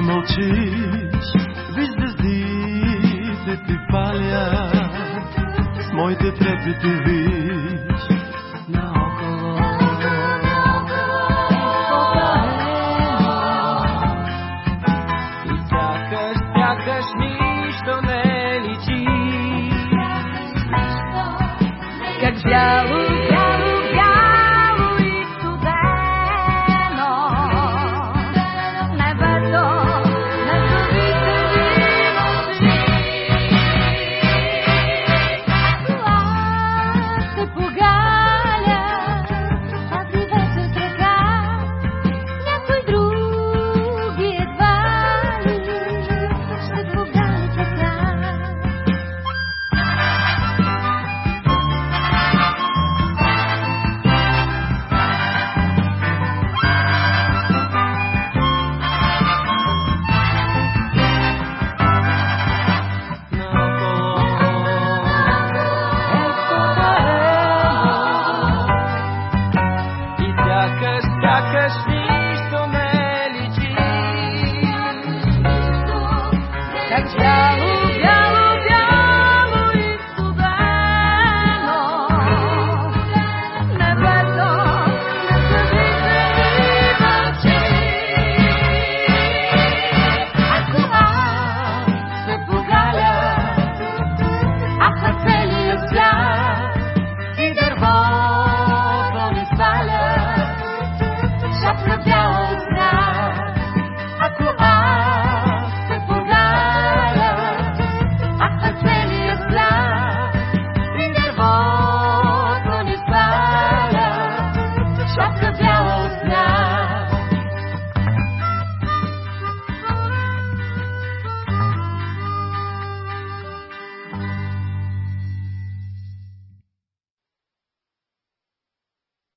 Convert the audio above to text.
мълчиш, виж звездите ти палят, моите трепети виж наоколо. И сякаш, сякаш нищо не личи. Как бяло, бяло, нищо не личи. Как бяло,